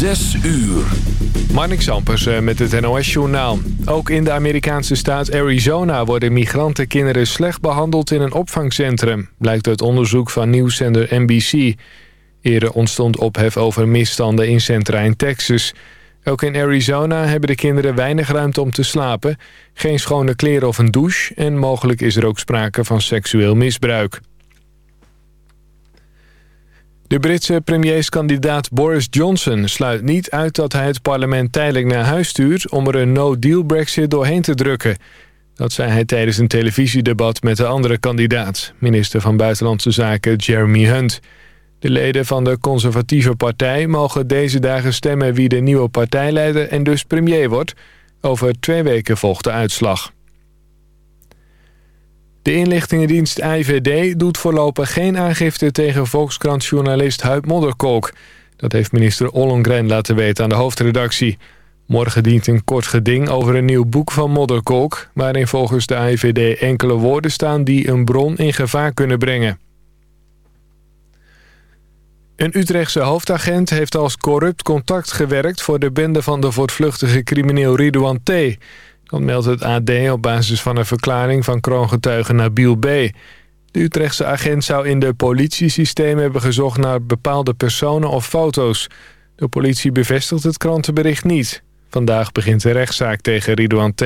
Zes uur. Marnik Sampers eh, met het NOS-journaal. Ook in de Amerikaanse staat Arizona worden migrantenkinderen slecht behandeld in een opvangcentrum. Blijkt uit onderzoek van nieuwszender NBC. Eerder ontstond ophef over misstanden in centra in Texas. Ook in Arizona hebben de kinderen weinig ruimte om te slapen. Geen schone kleren of een douche. En mogelijk is er ook sprake van seksueel misbruik. De Britse premierskandidaat Boris Johnson sluit niet uit dat hij het parlement tijdelijk naar huis stuurt om er een no-deal brexit doorheen te drukken. Dat zei hij tijdens een televisiedebat met de andere kandidaat, minister van Buitenlandse Zaken Jeremy Hunt. De leden van de conservatieve partij mogen deze dagen stemmen wie de nieuwe partijleider en dus premier wordt. Over twee weken volgt de uitslag. De inlichtingendienst IVD doet voorlopig geen aangifte tegen Volkskrant-journalist Huib Modderkolk. Dat heeft minister Ollongren laten weten aan de hoofdredactie. Morgen dient een kort geding over een nieuw boek van Modderkolk... waarin volgens de IVD enkele woorden staan die een bron in gevaar kunnen brengen. Een Utrechtse hoofdagent heeft als corrupt contact gewerkt... voor de bende van de voortvluchtige crimineel Ridouan T., dat meldt het AD op basis van een verklaring van kroongetuige Nabil B. De Utrechtse agent zou in de politiesysteem hebben gezocht naar bepaalde personen of foto's. De politie bevestigt het krantenbericht niet. Vandaag begint de rechtszaak tegen Ridouan T.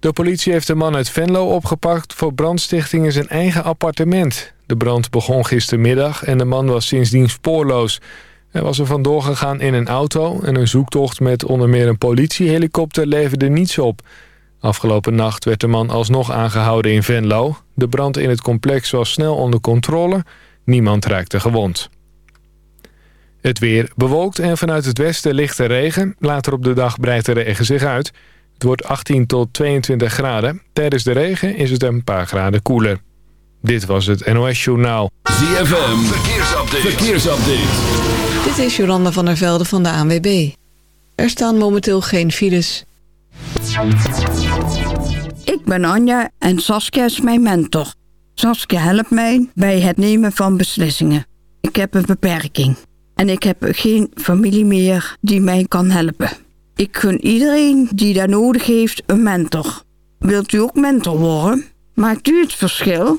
De politie heeft een man uit Venlo opgepakt voor brandstichting in zijn eigen appartement. De brand begon gistermiddag en de man was sindsdien spoorloos. Hij was er vandoor gegaan in een auto en een zoektocht met onder meer een politiehelikopter leverde niets op. Afgelopen nacht werd de man alsnog aangehouden in Venlo. De brand in het complex was snel onder controle. Niemand raakte gewond. Het weer bewolkt en vanuit het westen lichte regen. Later op de dag breidt de regen zich uit. Het wordt 18 tot 22 graden. Tijdens de regen is het een paar graden koeler. Dit was het NOS Journaal. ZFM, verkeersupdate. verkeersupdate. Dit is Jolanda van der Velde van de ANWB. Er staan momenteel geen files. Ik ben Anja en Saskia is mijn mentor. Saskia helpt mij bij het nemen van beslissingen. Ik heb een beperking. En ik heb geen familie meer die mij kan helpen. Ik gun iedereen die daar nodig heeft een mentor. Wilt u ook mentor worden? Maakt u het verschil?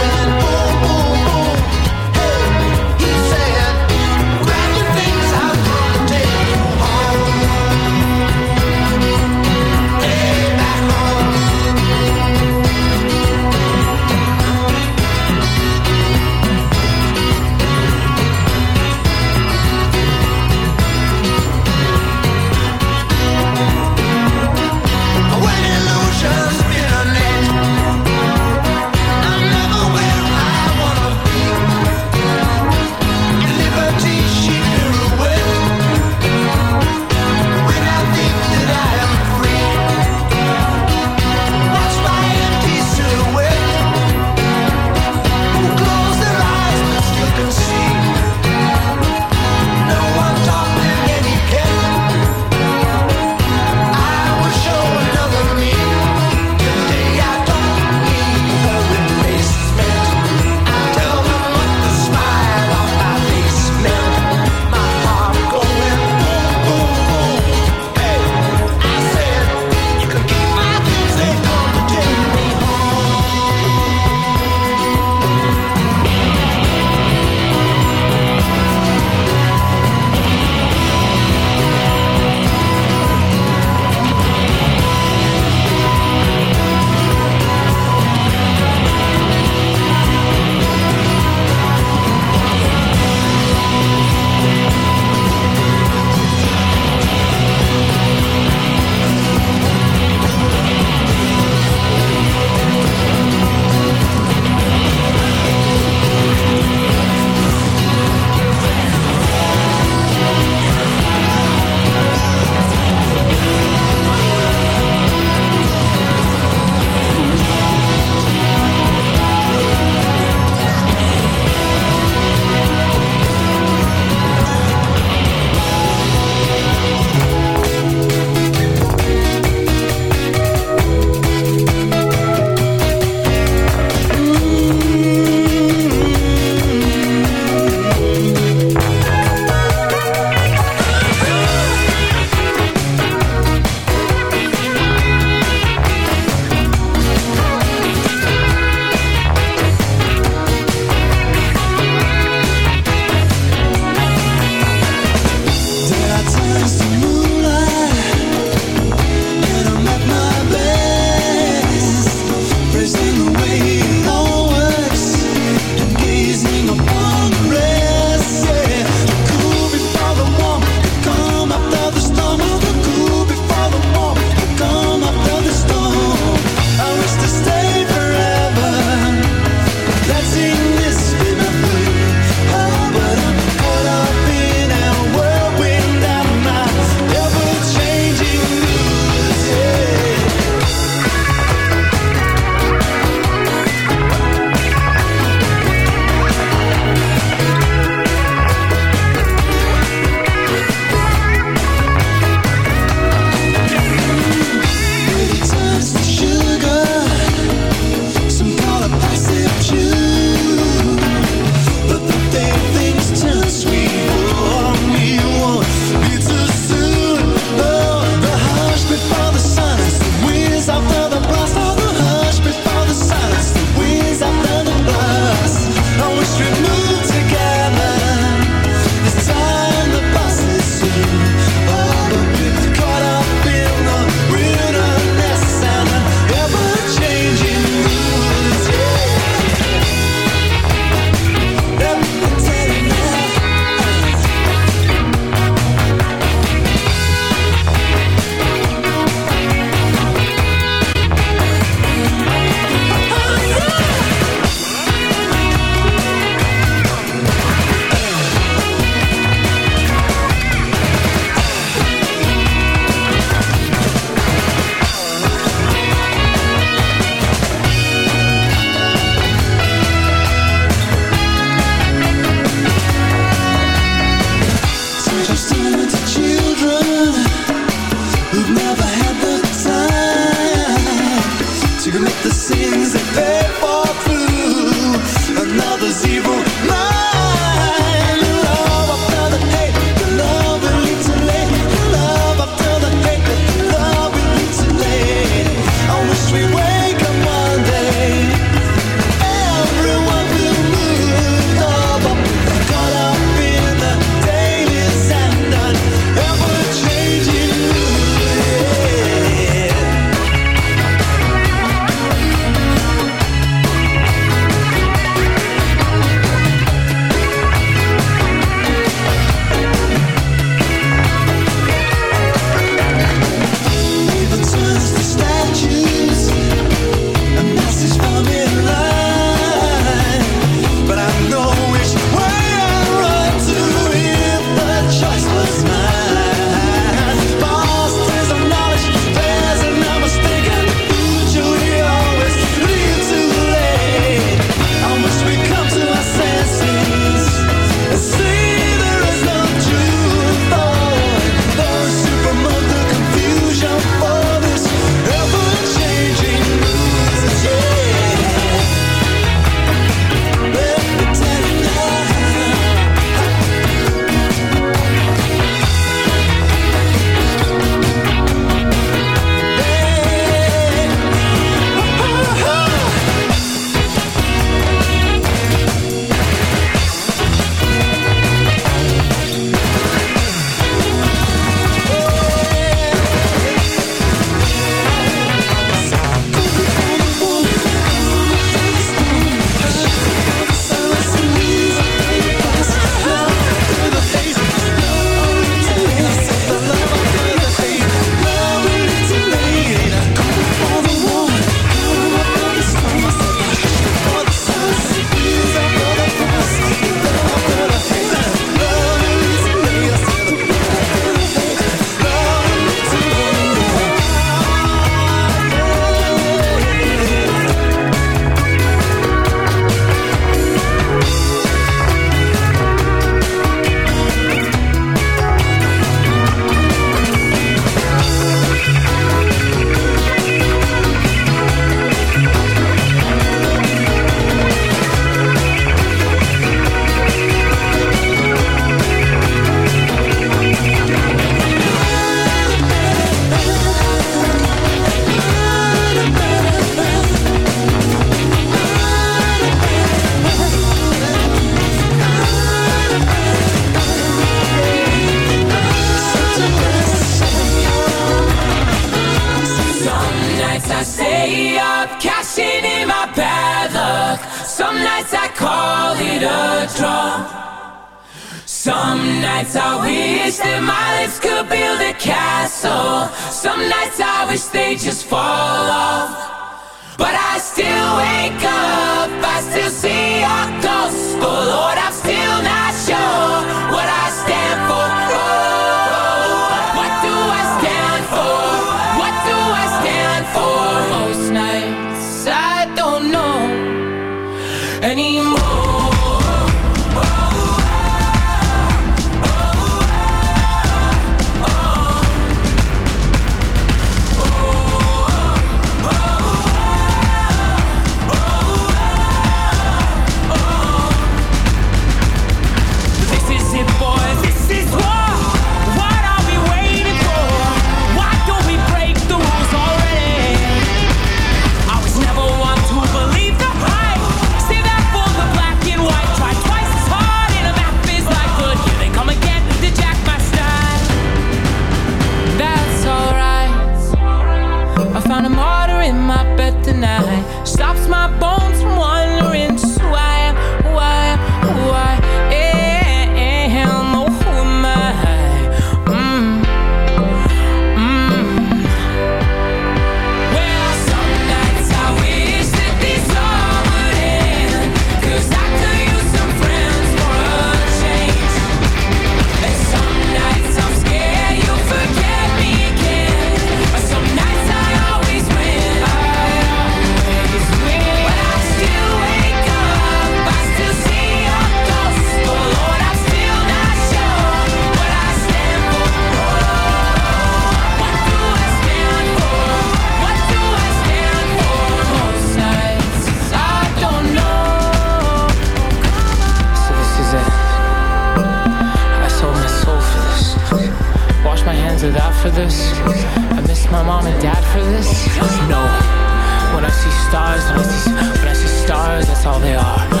all they are.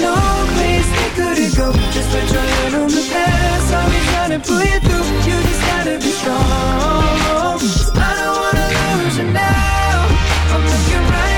no place we couldn't go Just put your hand on the past I'll trying to pull you through. You just gotta be strong. I don't wanna lose you now. I'm looking right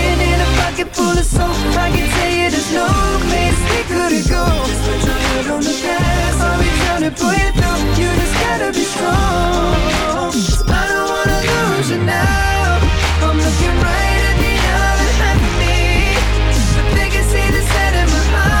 pocket full of soap. I can tell you there's no place we could go. Just put your head on the past. I'll be trying to pull you through. You just gotta be strong. I don't wanna lose you now. I'm looking right at the other half of me. But they can see the set in my heart.